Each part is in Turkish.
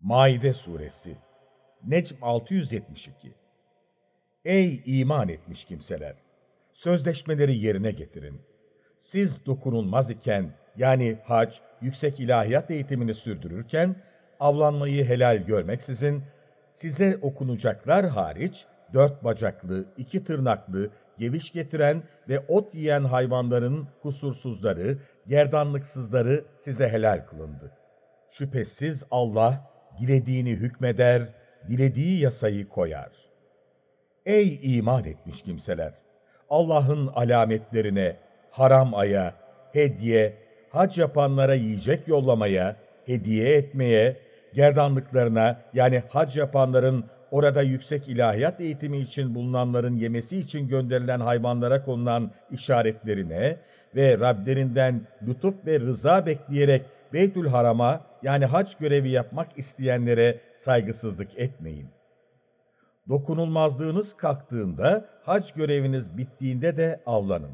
Maide Suresi Necm 672 Ey iman etmiş kimseler! Sözleşmeleri yerine getirin. Siz dokunulmaz iken, yani hac, yüksek ilahiyat eğitimini sürdürürken, avlanmayı helal görmeksizin, size okunacaklar hariç, dört bacaklı, iki tırnaklı, geviş getiren ve ot yiyen hayvanların kusursuzları, gerdanlıksızları size helal kılındı. Şüphesiz Allah, dilediğini hükmeder, dilediği yasayı koyar. Ey iman etmiş kimseler! Allah'ın alametlerine, haram aya, hediye, hac yapanlara yiyecek yollamaya, hediye etmeye, gerdanlıklarına yani hac yapanların orada yüksek ilahiyat eğitimi için bulunanların yemesi için gönderilen hayvanlara konulan işaretlerine ve Rablerinden lütuf ve rıza bekleyerek Beytül Haram'a yani hac görevi yapmak isteyenlere saygısızlık etmeyin. Dokunulmazlığınız kalktığında, hac göreviniz bittiğinde de avlanın.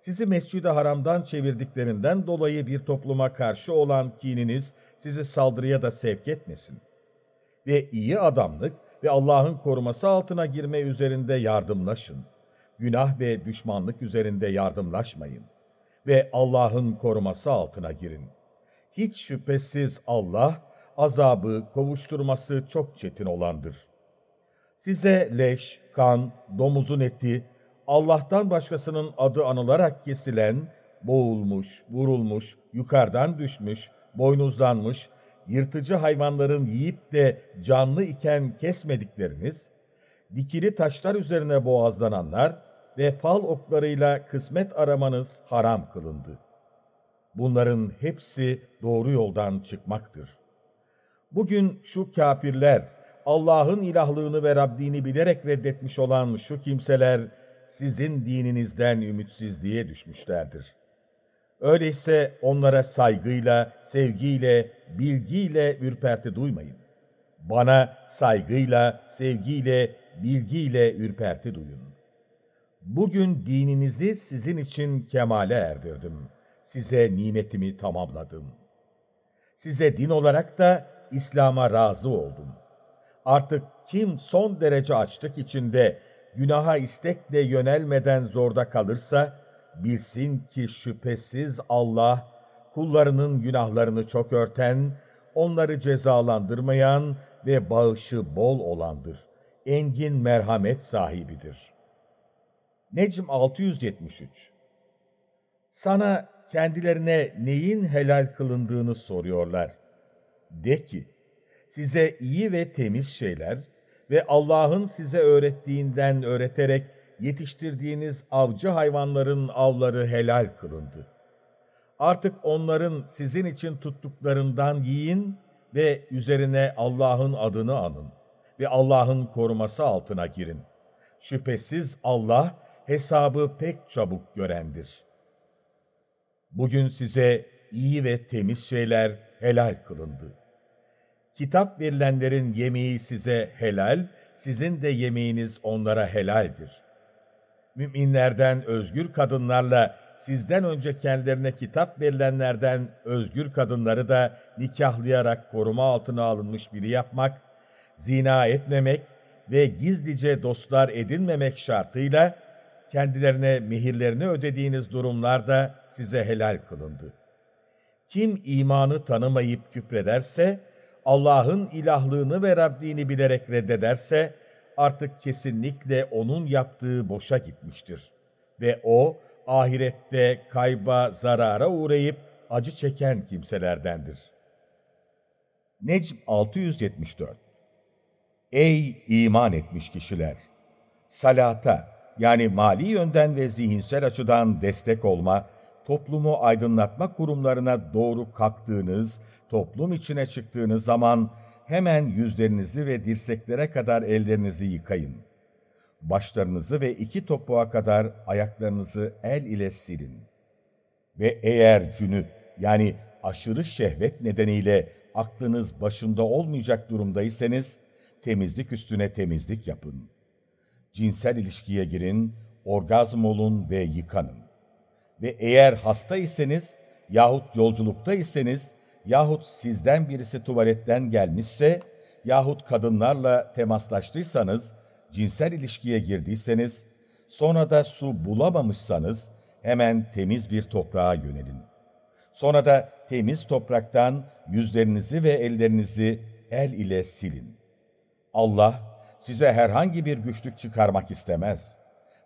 Sizi Mescid-i Haram'dan çevirdiklerinden dolayı bir topluma karşı olan kininiz sizi saldırıya da sevk etmesin. Ve iyi adamlık ve Allah'ın koruması altına girme üzerinde yardımlaşın. Günah ve düşmanlık üzerinde yardımlaşmayın. Ve Allah'ın koruması altına girin. Hiç şüphesiz Allah, azabı, kovuşturması çok çetin olandır. Size leş, kan, domuzun eti, Allah'tan başkasının adı anılarak kesilen, boğulmuş, vurulmuş, yukarıdan düşmüş, boynuzlanmış, yırtıcı hayvanların yiyip de canlı iken kesmedikleriniz, dikili taşlar üzerine boğazlananlar ve fal oklarıyla kısmet aramanız haram kılındı. Bunların hepsi doğru yoldan çıkmaktır. Bugün şu kafirler, Allah'ın ilahlığını ve Rabbini bilerek reddetmiş olan şu kimseler, sizin dininizden ümitsizliğe düşmüşlerdir. Öyleyse onlara saygıyla, sevgiyle, bilgiyle ürperti duymayın. Bana saygıyla, sevgiyle, bilgiyle ürperti duyun. Bugün dininizi sizin için kemale erdirdim. Size nimetimi tamamladım. Size din olarak da İslam'a razı oldum. Artık kim son derece açlık içinde günaha istekle yönelmeden zorda kalırsa, bilsin ki şüphesiz Allah, kullarının günahlarını çok örten, onları cezalandırmayan ve bağışı bol olandır. Engin merhamet sahibidir. Necm 673 Sana kendilerine neyin helal kılındığını soruyorlar. De ki, size iyi ve temiz şeyler ve Allah'ın size öğrettiğinden öğreterek yetiştirdiğiniz avcı hayvanların avları helal kılındı. Artık onların sizin için tuttuklarından yiyin ve üzerine Allah'ın adını anın ve Allah'ın koruması altına girin. Şüphesiz Allah hesabı pek çabuk görendir. Bugün size iyi ve temiz şeyler helal kılındı. Kitap verilenlerin yemeği size helal, sizin de yemeğiniz onlara helaldir. Müminlerden özgür kadınlarla sizden önce kendilerine kitap verilenlerden özgür kadınları da nikahlayarak koruma altına alınmış biri yapmak, zina etmemek ve gizlice dostlar edinmemek şartıyla kendilerine mehirlerini ödediğiniz durumlarda size helal kılındı. Kim imanı tanımayıp küfrederse, Allah'ın ilahlığını ve Rabbini bilerek reddederse, artık kesinlikle onun yaptığı boşa gitmiştir. Ve o, ahirette kayba, zarara uğrayıp acı çeken kimselerdendir. Necm 674 Ey iman etmiş kişiler! Salata, yani mali yönden ve zihinsel açıdan destek olma, toplumu aydınlatma kurumlarına doğru kalktığınız, toplum içine çıktığınız zaman hemen yüzlerinizi ve dirseklere kadar ellerinizi yıkayın. Başlarınızı ve iki topuğa kadar ayaklarınızı el ile silin. Ve eğer cünüp yani aşırı şehvet nedeniyle aklınız başında olmayacak durumdaysanız, temizlik üstüne temizlik yapın. Cinsel ilişkiye girin, orgazm olun ve yıkanın. Ve eğer hasta iseniz yahut yolculukta iseniz yahut sizden birisi tuvaletten gelmişse yahut kadınlarla temaslaştıysanız, cinsel ilişkiye girdiyseniz, sonra da su bulamamışsanız hemen temiz bir toprağa yönelin. Sonra da temiz topraktan yüzlerinizi ve ellerinizi el ile silin. Allah size herhangi bir güçlük çıkarmak istemez.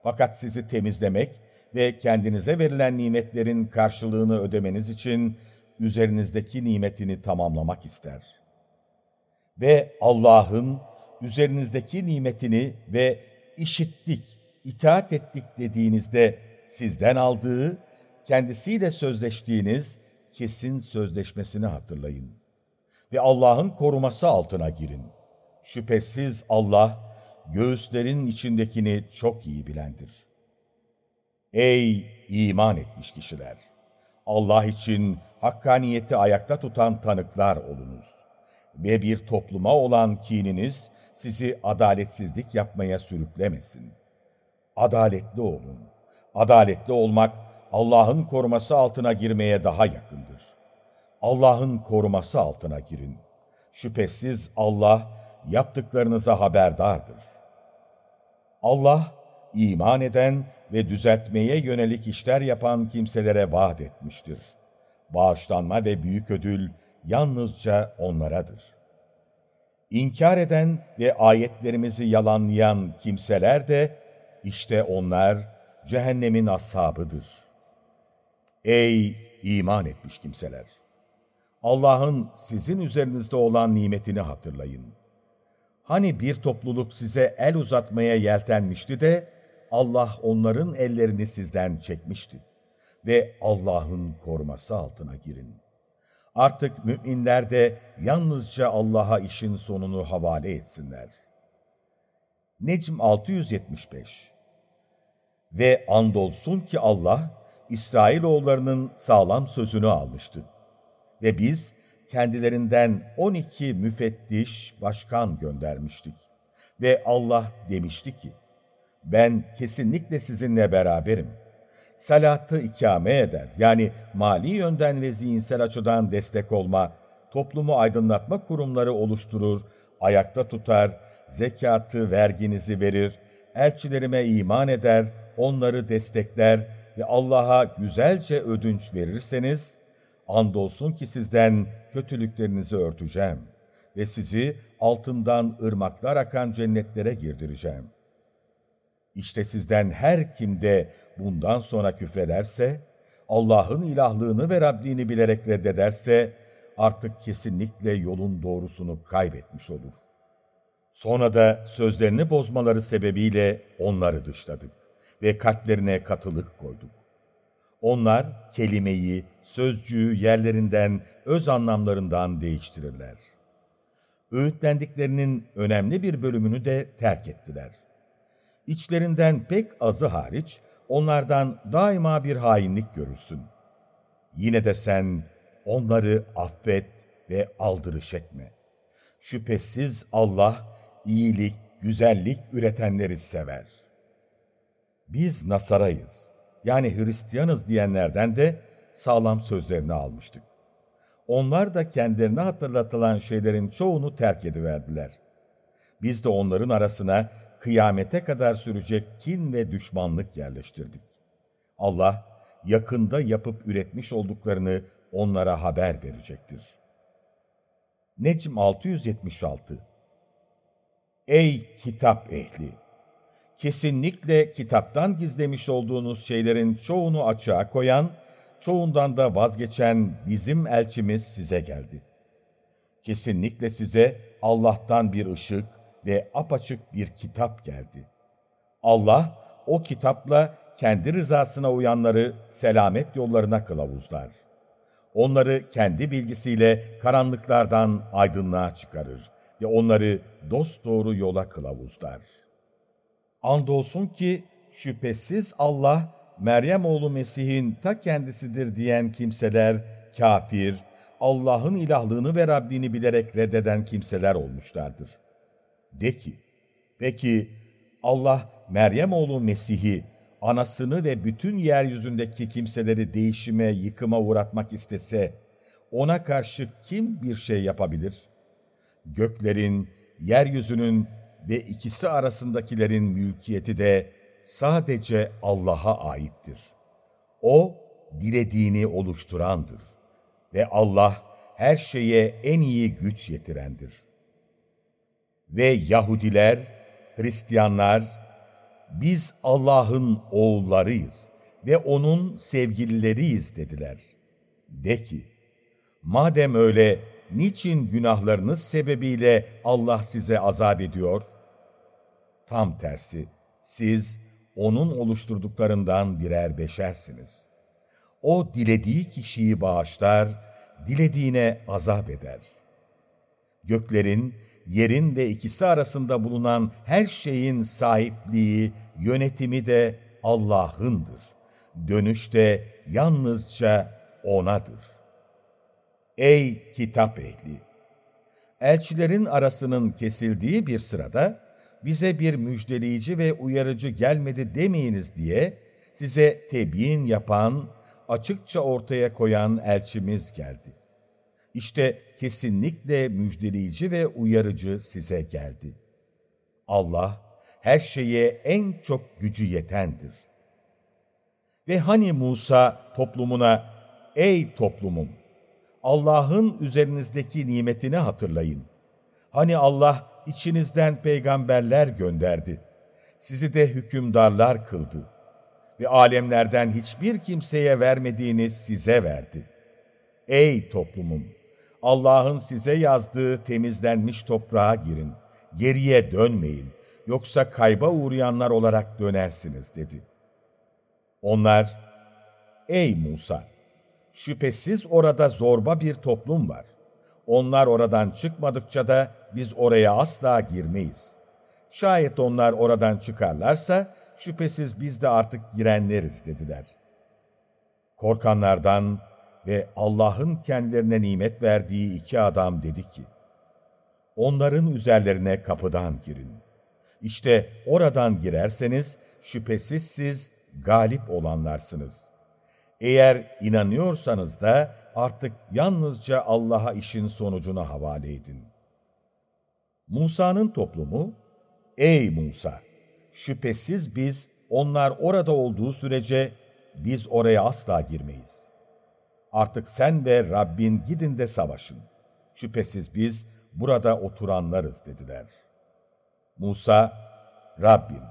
Fakat sizi temizlemek ve kendinize verilen nimetlerin karşılığını ödemeniz için üzerinizdeki nimetini tamamlamak ister. Ve Allah'ın üzerinizdeki nimetini ve işittik, itaat ettik dediğinizde sizden aldığı, kendisiyle sözleştiğiniz kesin sözleşmesini hatırlayın. Ve Allah'ın koruması altına girin. Şüphesiz Allah, göğüslerin içindekini çok iyi bilendir. Ey iman etmiş kişiler! Allah için hakkaniyeti ayakta tutan tanıklar olunuz. Ve bir topluma olan kininiz sizi adaletsizlik yapmaya sürüklemesin. Adaletli olun. Adaletli olmak Allah'ın koruması altına girmeye daha yakındır. Allah'ın koruması altına girin. Şüphesiz Allah yaptıklarınıza haberdardır. Allah, iman eden ve düzeltmeye yönelik işler yapan kimselere vaat etmiştir. Bağışlanma ve büyük ödül yalnızca onlaradır. İnkar eden ve ayetlerimizi yalanlayan kimseler de, işte onlar cehennemin ashabıdır. Ey iman etmiş kimseler! Allah'ın sizin üzerinizde olan nimetini hatırlayın. Hani bir topluluk size el uzatmaya yeltenmişti de, Allah onların ellerini sizden çekmişti. Ve Allah'ın koruması altına girin. Artık müminler de yalnızca Allah'a işin sonunu havale etsinler. Necm 675 Ve andolsun ki Allah, İsrailoğullarının sağlam sözünü almıştı. Ve biz kendilerinden 12 müfettiş başkan göndermiştik. Ve Allah demişti ki, ben kesinlikle sizinle beraberim. Salatı ikame eder, yani mali yönden ve zihinsel açıdan destek olma, toplumu aydınlatma kurumları oluşturur, ayakta tutar, zekatı, verginizi verir, elçilerime iman eder, onları destekler ve Allah'a güzelce ödünç verirseniz, andolsun ki sizden kötülüklerinizi örteceğim ve sizi altından ırmaklar akan cennetlere girdireceğim. İşte sizden her kimde bundan sonra küfrederse, Allah'ın ilahlığını ve Rabbini bilerek reddederse, artık kesinlikle yolun doğrusunu kaybetmiş olur. Sonra da sözlerini bozmaları sebebiyle onları dışladık ve kalplerine katılık koyduk. Onlar kelimeyi, sözcüğü yerlerinden, öz anlamlarından değiştirirler. Öğütlendiklerinin önemli bir bölümünü de terk ettiler. İçlerinden pek azı hariç, onlardan daima bir hainlik görürsün. Yine de sen onları affet ve aldırış etme. Şüphesiz Allah iyilik, güzellik üretenleri sever. Biz Nasarayız, yani Hristiyanız diyenlerden de sağlam sözlerini almıştık. Onlar da kendilerine hatırlatılan şeylerin çoğunu terk ediverdiler. Biz de onların arasına kıyamete kadar sürecek kin ve düşmanlık yerleştirdik. Allah, yakında yapıp üretmiş olduklarını onlara haber verecektir. Necm 676 Ey kitap ehli! Kesinlikle kitaptan gizlemiş olduğunuz şeylerin çoğunu açığa koyan, çoğundan da vazgeçen bizim elçimiz size geldi. Kesinlikle size Allah'tan bir ışık ve apaçık bir kitap geldi. Allah o kitapla kendi rızasına uyanları selamet yollarına kılavuzlar. Onları kendi bilgisiyle karanlıklardan aydınlığa çıkarır ve onları dosdoğru yola kılavuzlar. Andolsun ki şüphesiz Allah, Meryem oğlu Mesih'in ta kendisidir diyen kimseler kafir, Allah'ın ilahlığını ve Rabbini bilerek reddeden kimseler olmuşlardır. De ki, peki Allah Meryem oğlu Mesih'i, anasını ve bütün yeryüzündeki kimseleri değişime, yıkıma uğratmak istese, ona karşı kim bir şey yapabilir? Göklerin, yeryüzünün ve ikisi arasındakilerin mülkiyeti de sadece Allah'a aittir. O, dilediğini oluşturandır. Ve Allah, her şeye en iyi güç yetirendir. Ve Yahudiler, Hristiyanlar, biz Allah'ın oğullarıyız ve O'nun sevgilileriyiz dediler. De ki, madem öyle, niçin günahlarınız sebebiyle Allah size azap ediyor? Tam tersi, siz O'nun oluşturduklarından birer beşersiniz. O dilediği kişiyi bağışlar, dilediğine azap eder. Göklerin, yerin ve ikisi arasında bulunan her şeyin sahipliği, yönetimi de Allah'ındır. Dönüş de yalnızca O'nadır. Ey kitap ehli! Elçilerin arasının kesildiği bir sırada, bize bir müjdeleyici ve uyarıcı gelmedi demeyiniz diye, size tebliğin yapan, açıkça ortaya koyan elçimiz geldi. İşte kesinlikle müjdeleyici ve uyarıcı size geldi. Allah, her şeye en çok gücü yetendir. Ve hani Musa toplumuna, ey toplumum, Allah'ın üzerinizdeki nimetini hatırlayın. Hani Allah içinizden peygamberler gönderdi. Sizi de hükümdarlar kıldı. Ve alemlerden hiçbir kimseye vermediğini size verdi. Ey toplumum! Allah'ın size yazdığı temizlenmiş toprağa girin. Geriye dönmeyin. Yoksa kayba uğrayanlar olarak dönersiniz dedi. Onlar, ey Musa! Şüphesiz orada zorba bir toplum var. Onlar oradan çıkmadıkça da biz oraya asla girmeyiz. Şayet onlar oradan çıkarlarsa şüphesiz biz de artık girenleriz dediler. Korkanlardan ve Allah'ın kendilerine nimet verdiği iki adam dedi ki, onların üzerlerine kapıdan girin. İşte oradan girerseniz şüphesiz siz galip olanlarsınız.'' Eğer inanıyorsanız da artık yalnızca Allah'a işin sonucuna havale edin. Musa'nın toplumu, Ey Musa! Şüphesiz biz, onlar orada olduğu sürece biz oraya asla girmeyiz. Artık sen ve Rabbin gidin de savaşın. Şüphesiz biz burada oturanlarız dediler. Musa, Rabbim,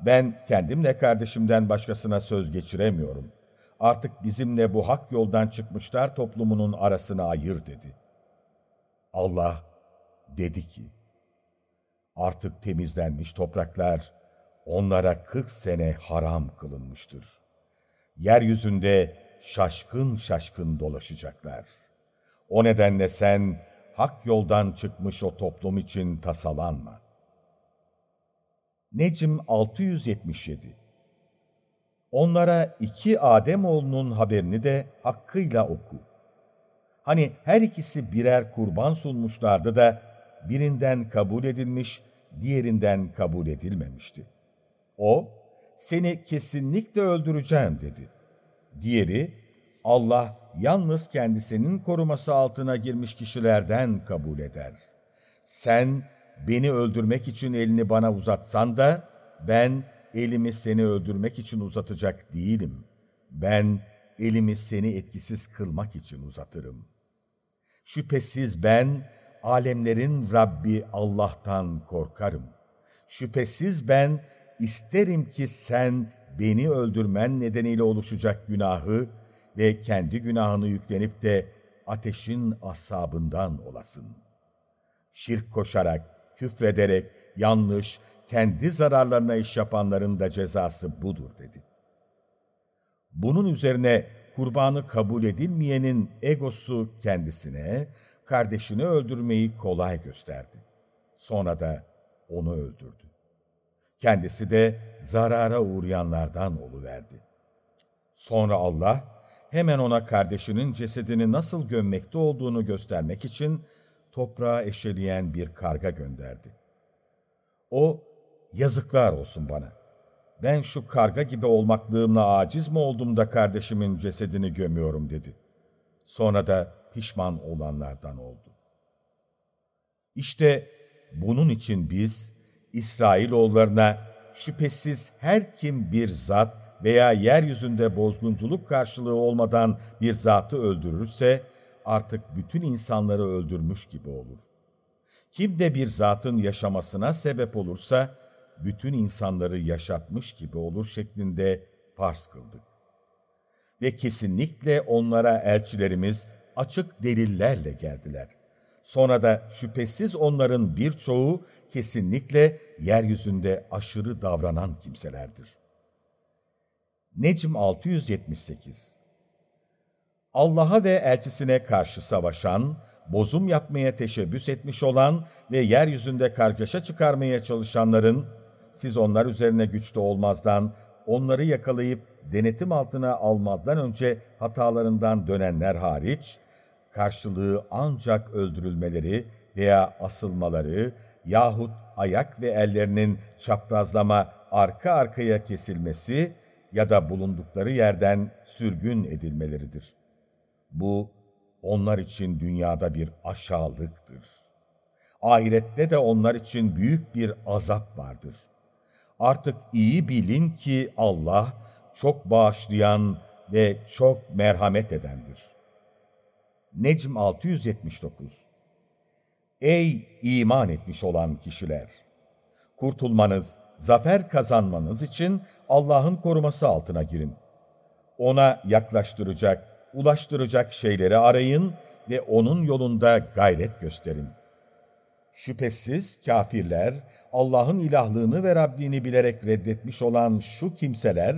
ben kendimle kardeşimden başkasına söz geçiremiyorum.'' Artık bizimle bu hak yoldan çıkmışlar toplumunun arasını ayır dedi. Allah dedi ki, artık temizlenmiş topraklar onlara kırk sene haram kılınmıştır. Yeryüzünde şaşkın şaşkın dolaşacaklar. O nedenle sen hak yoldan çıkmış o toplum için tasalanma. Necm 677 Onlara iki Ademoğlunun haberini de hakkıyla oku. Hani her ikisi birer kurban sunmuşlardı da birinden kabul edilmiş, diğerinden kabul edilmemişti. O, seni kesinlikle öldüreceğim dedi. Diğeri, Allah yalnız kendisinin koruması altına girmiş kişilerden kabul eder. Sen beni öldürmek için elini bana uzatsan da ben elimi seni öldürmek için uzatacak değilim. Ben elimi seni etkisiz kılmak için uzatırım. Şüphesiz ben, alemlerin Rabbi Allah'tan korkarım. Şüphesiz ben, isterim ki sen beni öldürmen nedeniyle oluşacak günahı ve kendi günahını yüklenip de ateşin asabından olasın. Şirk koşarak, küfrederek, yanlış, kendi zararlarına iş yapanların da cezası budur dedi. Bunun üzerine kurbanı kabul edilmeyenin egosu kendisine, kardeşini öldürmeyi kolay gösterdi. Sonra da onu öldürdü. Kendisi de zarara uğrayanlardan oluverdi. Sonra Allah hemen ona kardeşinin cesedini nasıl gömmekte olduğunu göstermek için toprağa eşeleyen bir karga gönderdi. O Yazıklar olsun bana. Ben şu karga gibi olmaklığımla aciz mi oldum da kardeşimin cesedini gömüyorum dedi. Sonra da pişman olanlardan oldu. İşte bunun için biz İsrailoğullarına şüphesiz her kim bir zat veya yeryüzünde bozgunculuk karşılığı olmadan bir zatı öldürürse artık bütün insanları öldürmüş gibi olur. Kim de bir zatın yaşamasına sebep olursa bütün insanları yaşatmış gibi olur şeklinde farz kıldık. Ve kesinlikle onlara elçilerimiz açık delillerle geldiler. Sonra da şüphesiz onların birçoğu kesinlikle yeryüzünde aşırı davranan kimselerdir. Necm 678 Allah'a ve elçisine karşı savaşan, bozum yapmaya teşebbüs etmiş olan ve yeryüzünde kargaşa çıkarmaya çalışanların, siz onlar üzerine güçlü olmazdan, onları yakalayıp denetim altına almazdan önce hatalarından dönenler hariç, karşılığı ancak öldürülmeleri veya asılmaları yahut ayak ve ellerinin çaprazlama arka arkaya kesilmesi ya da bulundukları yerden sürgün edilmeleridir. Bu, onlar için dünyada bir aşağılıktır. Ahirette de onlar için büyük bir azap vardır. Artık iyi bilin ki Allah çok bağışlayan ve çok merhamet edendir. Necm 679 Ey iman etmiş olan kişiler! Kurtulmanız, zafer kazanmanız için Allah'ın koruması altına girin. Ona yaklaştıracak, ulaştıracak şeyleri arayın ve O'nun yolunda gayret gösterin. Şüphesiz kafirler, Allah'ın ilahlığını ve Rabbini bilerek reddetmiş olan şu kimseler,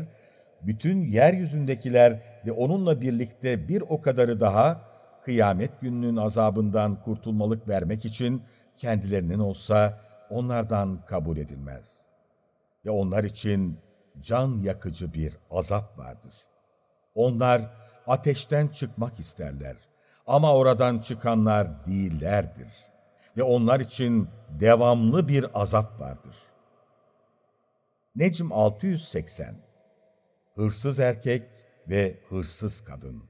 bütün yeryüzündekiler ve onunla birlikte bir o kadarı daha, kıyamet gününün azabından kurtulmalık vermek için kendilerinin olsa onlardan kabul edilmez. Ve onlar için can yakıcı bir azap vardır. Onlar ateşten çıkmak isterler ama oradan çıkanlar değillerdir. Ve onlar için devamlı bir azap vardır. Necm 680 Hırsız erkek ve hırsız kadın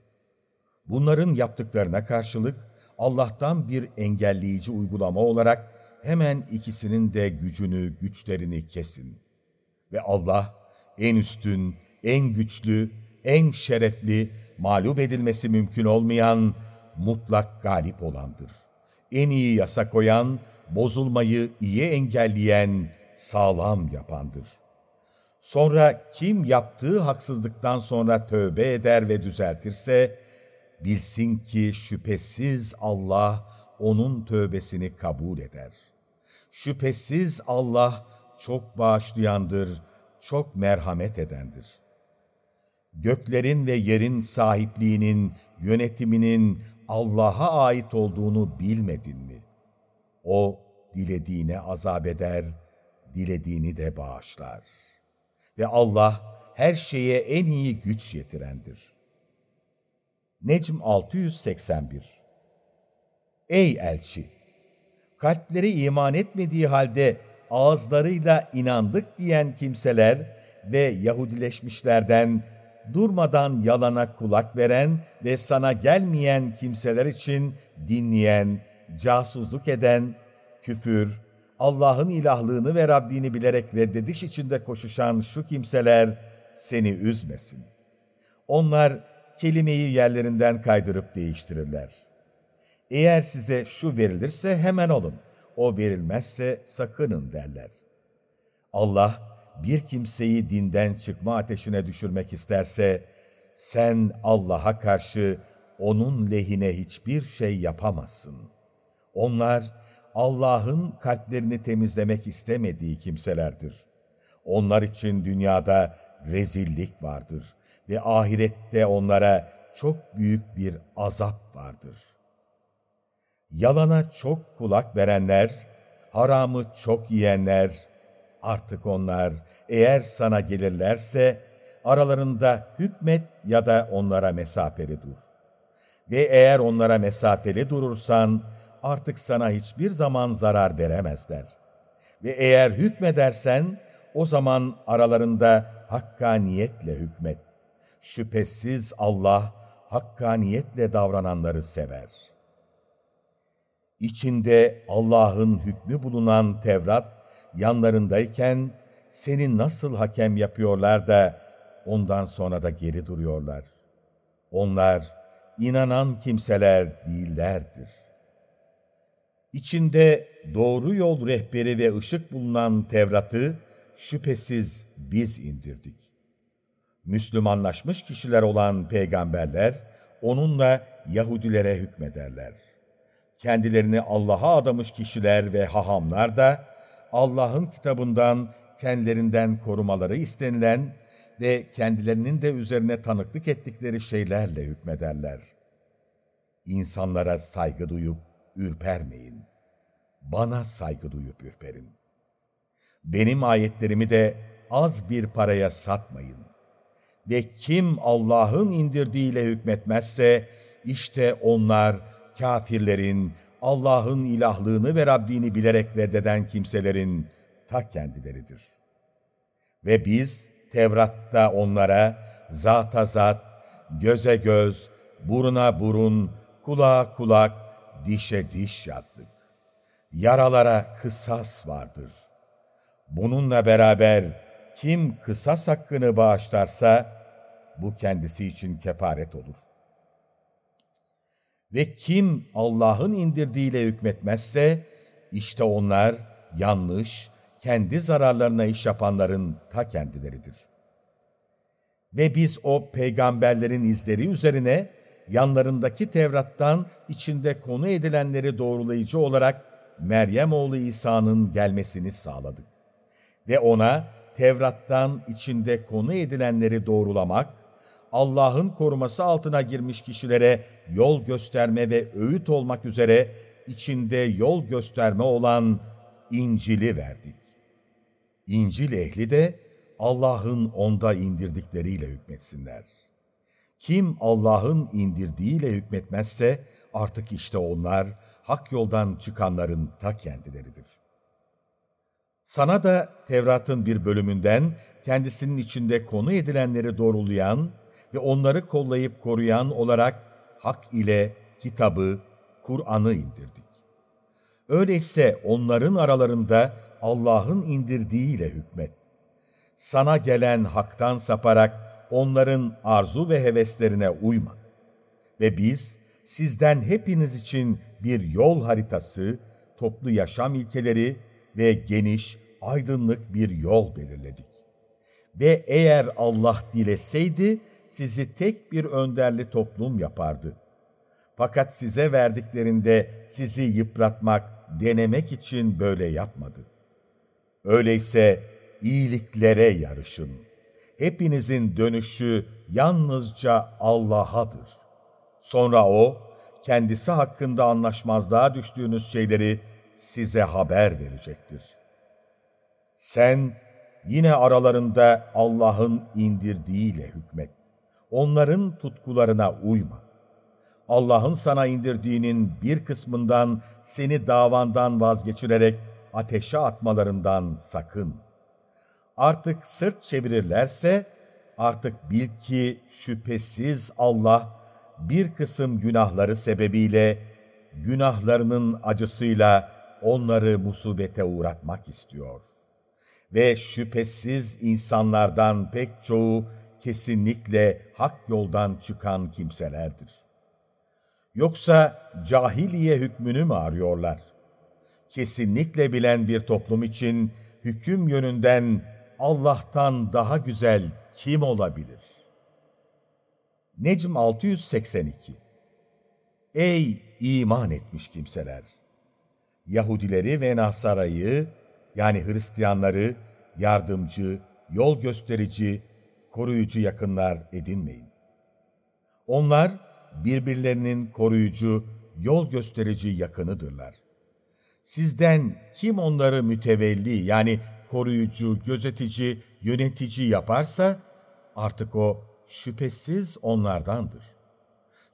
Bunların yaptıklarına karşılık Allah'tan bir engelleyici uygulama olarak hemen ikisinin de gücünü, güçlerini kesin. Ve Allah en üstün, en güçlü, en şerefli, mağlup edilmesi mümkün olmayan, mutlak galip olandır. En iyi yasa koyan, bozulmayı iyi engelleyen, sağlam yapandır. Sonra kim yaptığı haksızlıktan sonra tövbe eder ve düzeltirse, bilsin ki şüphesiz Allah onun tövbesini kabul eder. Şüphesiz Allah çok bağışlayandır, çok merhamet edendir. Göklerin ve yerin sahipliğinin, yönetiminin Allah'a ait olduğunu bilmedin mi? O, dilediğine azap eder, dilediğini de bağışlar. Ve Allah, her şeye en iyi güç yetirendir. Necm 681 Ey elçi! Kalpleri iman etmediği halde ağızlarıyla inandık diyen kimseler ve Yahudileşmişlerden durmadan yalana kulak veren ve sana gelmeyen kimseler için dinleyen, casusluk eden, küfür, Allah'ın ilahlığını ve Rabbini bilerek reddediş içinde koşuşan şu kimseler seni üzmesin. Onlar kelimeyi yerlerinden kaydırıp değiştirirler. Eğer size şu verilirse hemen olun, o verilmezse sakının derler. Allah bir kimseyi dinden çıkma ateşine düşürmek isterse, sen Allah'a karşı onun lehine hiçbir şey yapamazsın. Onlar Allah'ın kalplerini temizlemek istemediği kimselerdir. Onlar için dünyada rezillik vardır ve ahirette onlara çok büyük bir azap vardır. Yalana çok kulak verenler, haramı çok yiyenler, artık onlar eğer sana gelirlerse aralarında hükmet ya da onlara mesafeli dur. Ve eğer onlara mesafeli durursan artık sana hiçbir zaman zarar veremezler. Ve eğer hükmedersen o zaman aralarında hakkaniyetle hükmet. Şüphesiz Allah hakkaniyetle davrananları sever. İçinde Allah'ın hükmü bulunan Tevrat yanlarındayken seni nasıl hakem yapıyorlar da ondan sonra da geri duruyorlar. Onlar inanan kimseler değillerdir. İçinde doğru yol rehberi ve ışık bulunan Tevrat'ı şüphesiz biz indirdik. Müslümanlaşmış kişiler olan peygamberler onunla Yahudilere hükmederler. Kendilerini Allah'a adamış kişiler ve hahamlar da Allah'ın kitabından kendilerinden korumaları istenilen ve kendilerinin de üzerine tanıklık ettikleri şeylerle hükmederler. İnsanlara saygı duyup ürpermeyin. Bana saygı duyup ürperin. Benim ayetlerimi de az bir paraya satmayın. Ve kim Allah'ın indirdiğiyle hükmetmezse, işte onlar kafirlerin, Allah'ın ilahlığını ve Rabbini bilerek reddeden kimselerin ta kendileridir. Ve biz Tevrat'ta onlara zata zat, göze göz, buruna burun, kulağa kulak, dişe diş yazdık. Yaralara kısas vardır. Bununla beraber kim kısas hakkını bağışlarsa, bu kendisi için kefaret olur. Ve kim Allah'ın indirdiğiyle hükmetmezse, işte onlar yanlış, kendi zararlarına iş yapanların ta kendileridir. Ve biz o peygamberlerin izleri üzerine yanlarındaki Tevrat'tan içinde konu edilenleri doğrulayıcı olarak Meryem oğlu İsa'nın gelmesini sağladık. Ve ona Tevrat'tan içinde konu edilenleri doğrulamak, Allah'ın koruması altına girmiş kişilere yol gösterme ve öğüt olmak üzere içinde yol gösterme olan İncil'i verdik. İncil ehli de Allah'ın onda indirdikleriyle hükmetsinler. Kim Allah'ın indirdiğiyle hükmetmezse artık işte onlar hak yoldan çıkanların ta kendileridir. Sana da Tevrat'ın bir bölümünden kendisinin içinde konu edilenleri doğrulayan ve onları kollayıp koruyan olarak hak ile kitabı, Kur'an'ı indirdik. Öyleyse onların aralarında Allah'ın indirdiğiyle hükmet. Sana gelen haktan saparak onların arzu ve heveslerine uyma. Ve biz sizden hepiniz için bir yol haritası, toplu yaşam ilkeleri ve geniş, aydınlık bir yol belirledik. Ve eğer Allah dileseydi, sizi tek bir önderli toplum yapardı. Fakat size verdiklerinde sizi yıpratmak, denemek için böyle yapmadı. Öyleyse iyiliklere yarışın. Hepinizin dönüşü yalnızca Allah'adır. Sonra O, kendisi hakkında anlaşmazlığa düştüğünüz şeyleri size haber verecektir. Sen yine aralarında Allah'ın indirdiğiyle hükmet. Onların tutkularına uyma. Allah'ın sana indirdiğinin bir kısmından seni davandan vazgeçirerek ateşe atmalarından sakın. Artık sırt çevirirlerse, artık bil ki şüphesiz Allah bir kısım günahları sebebiyle, günahlarının acısıyla onları musibete uğratmak istiyor. Ve şüphesiz insanlardan pek çoğu kesinlikle hak yoldan çıkan kimselerdir. Yoksa cahiliye hükmünü mü arıyorlar? Kesinlikle bilen bir toplum için hüküm yönünden Allah'tan daha güzel kim olabilir? Necm 682 Ey iman etmiş kimseler! Yahudileri ve Nasara'yı yani Hristiyanları yardımcı, yol gösterici, koruyucu yakınlar edinmeyin. Onlar birbirlerinin koruyucu, yol gösterici yakınıdırlar. Sizden kim onları mütevelli yani koruyucu, gözetici, yönetici yaparsa artık o şüphesiz onlardandır.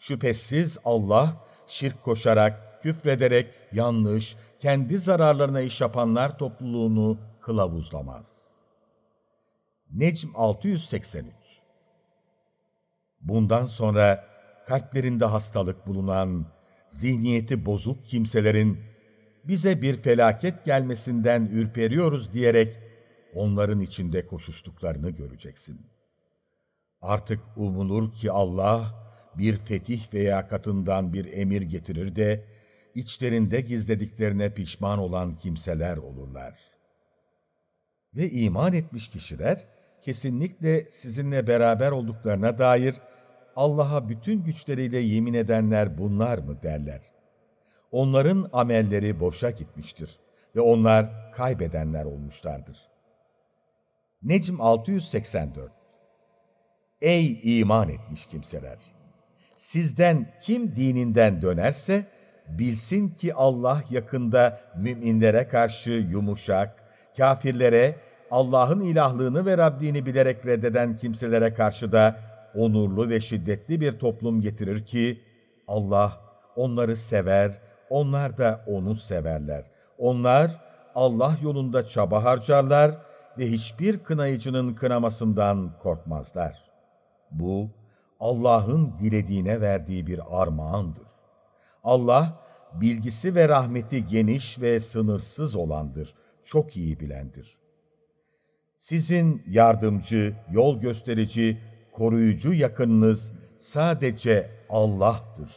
Şüphesiz Allah şirk koşarak, küfrederek yanlış, kendi zararlarına iş yapanlar topluluğunu kılavuzlamaz. Necm 683 Bundan sonra kalplerinde hastalık bulunan, zihniyeti bozuk kimselerin bize bir felaket gelmesinden ürperiyoruz diyerek onların içinde koşuştuklarını göreceksin. Artık umulur ki Allah bir fetih veya katından bir emir getirir de içlerinde gizlediklerine pişman olan kimseler olurlar. Ve iman etmiş kişiler kesinlikle sizinle beraber olduklarına dair Allah'a bütün güçleriyle yemin edenler bunlar mı derler. Onların amelleri boşa gitmiştir ve onlar kaybedenler olmuşlardır. Necm 684 Ey iman etmiş kimseler! Sizden kim dininden dönerse, bilsin ki Allah yakında müminlere karşı yumuşak, kafirlere, Allah'ın ilahlığını ve Rabbini bilerek reddeden kimselere karşı da onurlu ve şiddetli bir toplum getirir ki, Allah onları sever, onlar da onu severler. Onlar Allah yolunda çaba harcarlar ve hiçbir kınayıcının kınamasından korkmazlar. Bu, Allah'ın dilediğine verdiği bir armağandır. Allah, bilgisi ve rahmeti geniş ve sınırsız olandır, çok iyi bilendir. Sizin yardımcı, yol gösterici, koruyucu yakınınız sadece Allah'tır.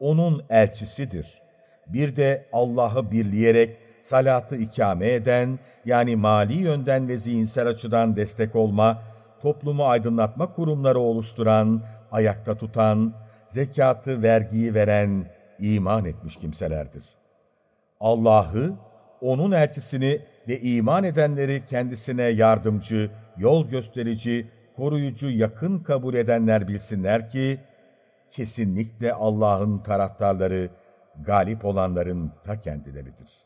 Onun elçisidir. Bir de Allah'ı birleyerek salatı ikame eden, yani mali yönden ve zihinsel açıdan destek olma, toplumu aydınlatma kurumları oluşturan, ayakta tutan, zekatı, vergiyi veren, iman etmiş kimselerdir. Allah'ı, onun elçisini ve iman edenleri kendisine yardımcı, yol gösterici, koruyucu, yakın kabul edenler bilsinler ki, kesinlikle Allah'ın taraftarları, galip olanların ta kendileridir.